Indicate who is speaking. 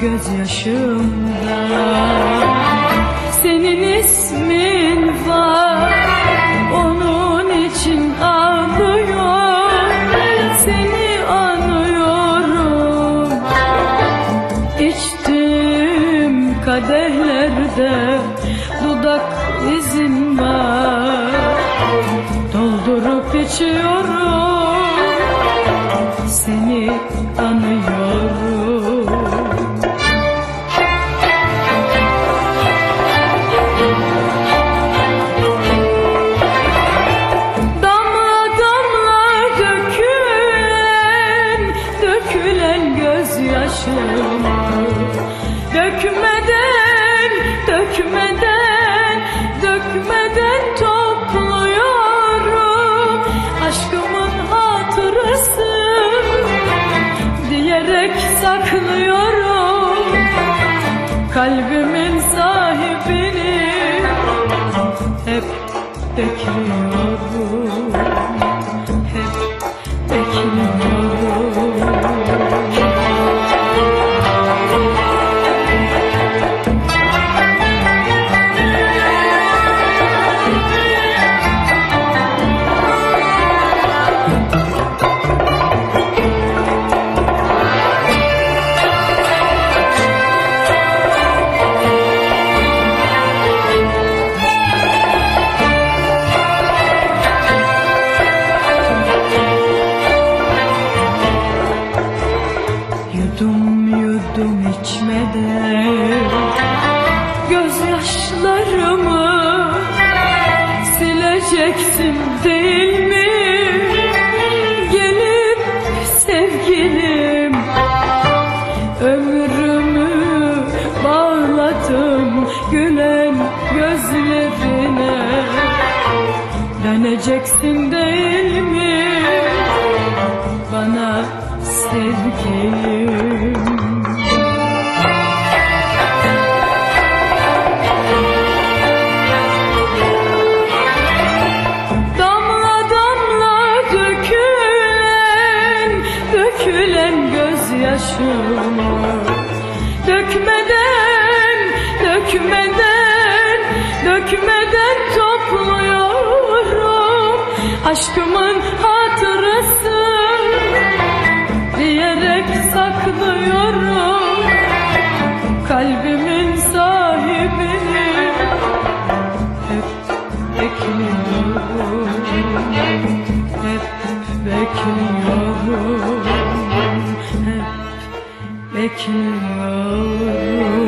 Speaker 1: gözyaşımda. Senin ismin var Onun için ağlıyor Seni anıyorum. İçtim kadehlerde Dudak izin var dökülen gözyaşım Dökmeden, dökmeden, dökmeden topluyorum Aşkımın hatırası diyerek saklıyorum. Kalbimin sahibini hep bekliyorum içmeden Gözyaşlarımı sileceksin değil mi? Gelip sevgilim Ömrümü bağladım gülen gözlerine Döneceksin değil mi? bana sevgilim gözyaşımı Dökmeden, dökmeden, dökmeden topluyorum Aşkımın hatırası diyerek saklıyorum Kalbimin sahibini hep bekliyorum Hep bekliyorum bekliyorum